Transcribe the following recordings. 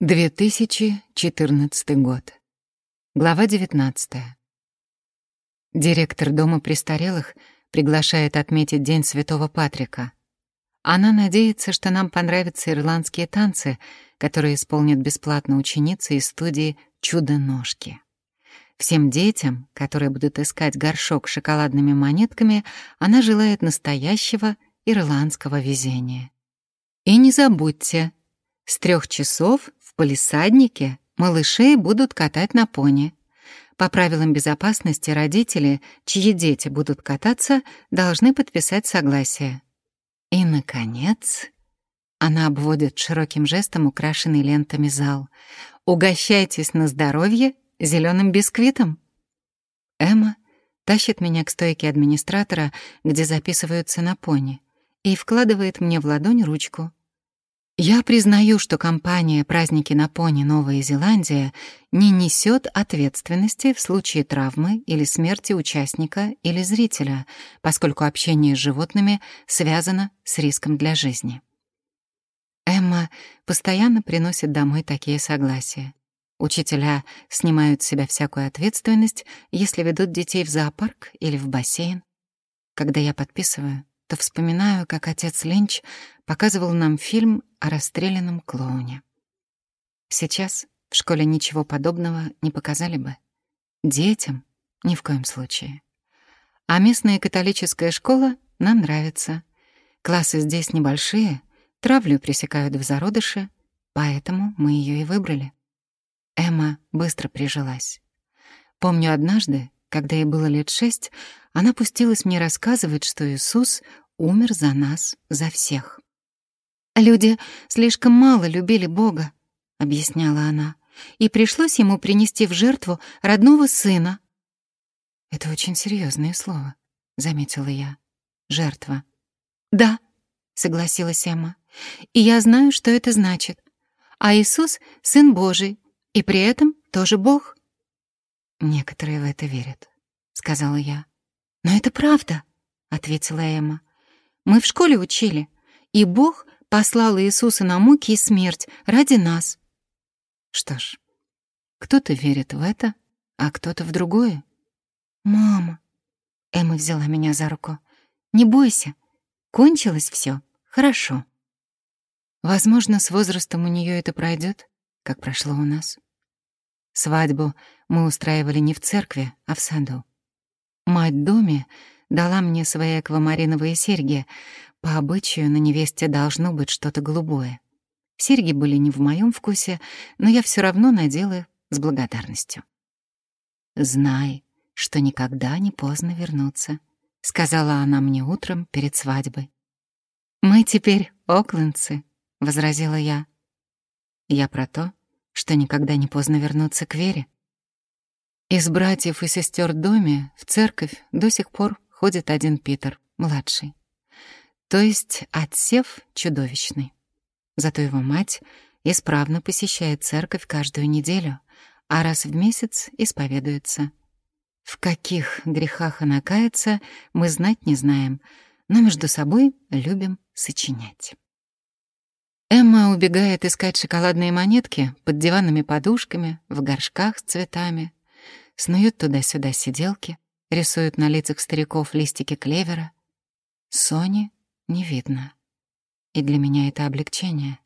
2014 год. Глава 19. Директор дома престарелых приглашает отметить День Святого Патрика. Она надеется, что нам понравятся ирландские танцы, которые исполнят бесплатно ученицы из студии «Чудо-ножки». Всем детям, которые будут искать горшок с шоколадными монетками, она желает настоящего ирландского везения. И не забудьте, с трех часов в полисаднике малышей будут катать на пони. По правилам безопасности родители, чьи дети будут кататься, должны подписать согласие. И, наконец, она обводит широким жестом украшенный лентами зал. «Угощайтесь на здоровье зеленым бисквитом». Эмма тащит меня к стойке администратора, где записываются на пони, и вкладывает мне в ладонь ручку. Я признаю, что компания «Праздники на пони. Новая Зеландия» не несет ответственности в случае травмы или смерти участника или зрителя, поскольку общение с животными связано с риском для жизни. Эмма постоянно приносит домой такие согласия. Учителя снимают с себя всякую ответственность, если ведут детей в зоопарк или в бассейн. Когда я подписываю, то вспоминаю, как отец Ленч показывал нам фильм о расстрелянном клоуне. Сейчас в школе ничего подобного не показали бы. Детям ни в коем случае. А местная католическая школа нам нравится. Классы здесь небольшие, травлю пресекают в зародыше, поэтому мы ее и выбрали. Эмма быстро прижилась. Помню однажды, когда ей было лет шесть, она пустилась мне рассказывать, что Иисус умер за нас, за всех. «Люди слишком мало любили Бога», — объясняла она, «и пришлось ему принести в жертву родного сына». «Это очень серьезное слово», — заметила я. «Жертва». «Да», — согласилась Эмма, «и я знаю, что это значит. А Иисус — Сын Божий, и при этом тоже Бог». «Некоторые в это верят», — сказала я. «Но это правда», — ответила Эмма. «Мы в школе учили, и Бог послал Иисуса на муки и смерть ради нас». Что ж, кто-то верит в это, а кто-то в другое. «Мама», — Эмма взяла меня за руку, — «не бойся, кончилось все хорошо». Возможно, с возрастом у нее это пройдет, как прошло у нас. Свадьбу мы устраивали не в церкви, а в саду. Мать доме дала мне свои аквамариновые серьги. По обычаю на невесте должно быть что-то голубое. Серьги были не в моем вкусе, но я все равно надела с благодарностью. «Знай, что никогда не поздно вернуться», — сказала она мне утром перед свадьбой. «Мы теперь оклендцы», — возразила я. Я про то, что никогда не поздно вернуться к вере. Из братьев и сестер доме в церковь до сих пор ходит один Питер, младший. То есть отсев чудовищный. Зато его мать исправно посещает церковь каждую неделю, а раз в месяц исповедуется. В каких грехах она кается, мы знать не знаем, но между собой любим сочинять. Эмма убегает искать шоколадные монетки под диванными подушками, в горшках с цветами, снуют туда-сюда сиделки, рисуют на лицах стариков листики клевера. Сони не видно. И для меня это облегчение.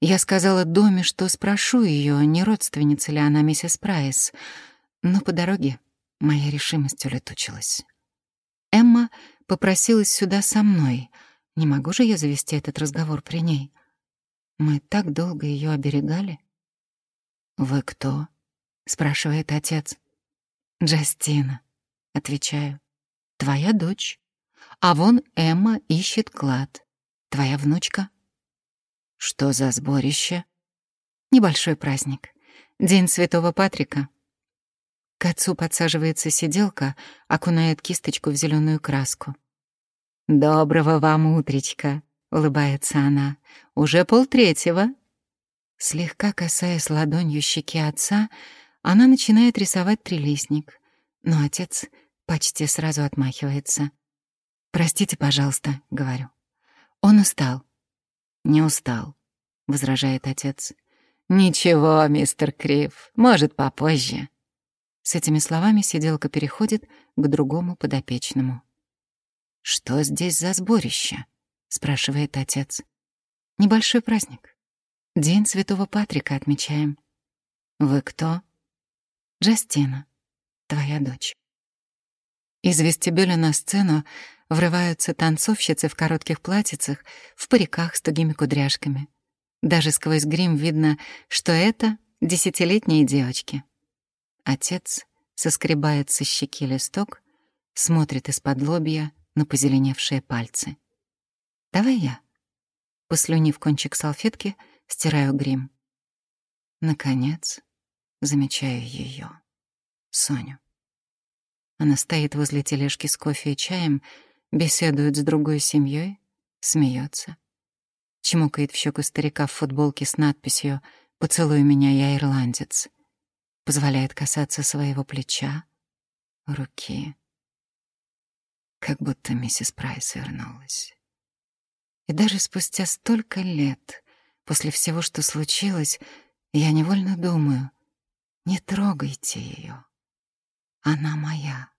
Я сказала Доме, что спрошу ее, не родственница ли она миссис Прайс, но по дороге моя решимость улетучилась. Эмма попросилась сюда со мной. Не могу же я завести этот разговор при ней. Мы так долго ее оберегали. «Вы кто?» — спрашивает отец. «Джастина», — отвечаю, — «твоя дочь. А вон Эмма ищет клад. Твоя внучка». «Что за сборище?» «Небольшой праздник. День Святого Патрика». К отцу подсаживается сиделка, окунает кисточку в зеленую краску. «Доброго вам утречка», — улыбается она. «Уже полтретьего». Слегка касаясь ладонью щеки отца, она начинает рисовать трилистник, но отец почти сразу отмахивается. «Простите, пожалуйста», — говорю. «Он устал». «Не устал», — возражает отец. «Ничего, мистер Крив, может, попозже». С этими словами сиделка переходит к другому подопечному. «Что здесь за сборище?» — спрашивает отец. «Небольшой праздник. День Святого Патрика отмечаем». «Вы кто?» «Джастина, твоя дочь». Из вестибюля на сцену врываются танцовщицы в коротких платьицах, в париках с тугими кудряшками. Даже сквозь грим видно, что это десятилетние девочки. Отец соскребает со щеки листок, смотрит из-под лобья на позеленевшие пальцы. «Давай я». Послюнив кончик салфетки, стираю грим. Наконец, замечаю ее, Соню. Она стоит возле тележки с кофе и чаем, беседует с другой семьей, смеется чмокает в щеку старика в футболке с надписью «Поцелуй меня, я ирландец», позволяет касаться своего плеча, руки. Как будто миссис Прайс вернулась. И даже спустя столько лет, после всего, что случилось, я невольно думаю, не трогайте ее. Она моя.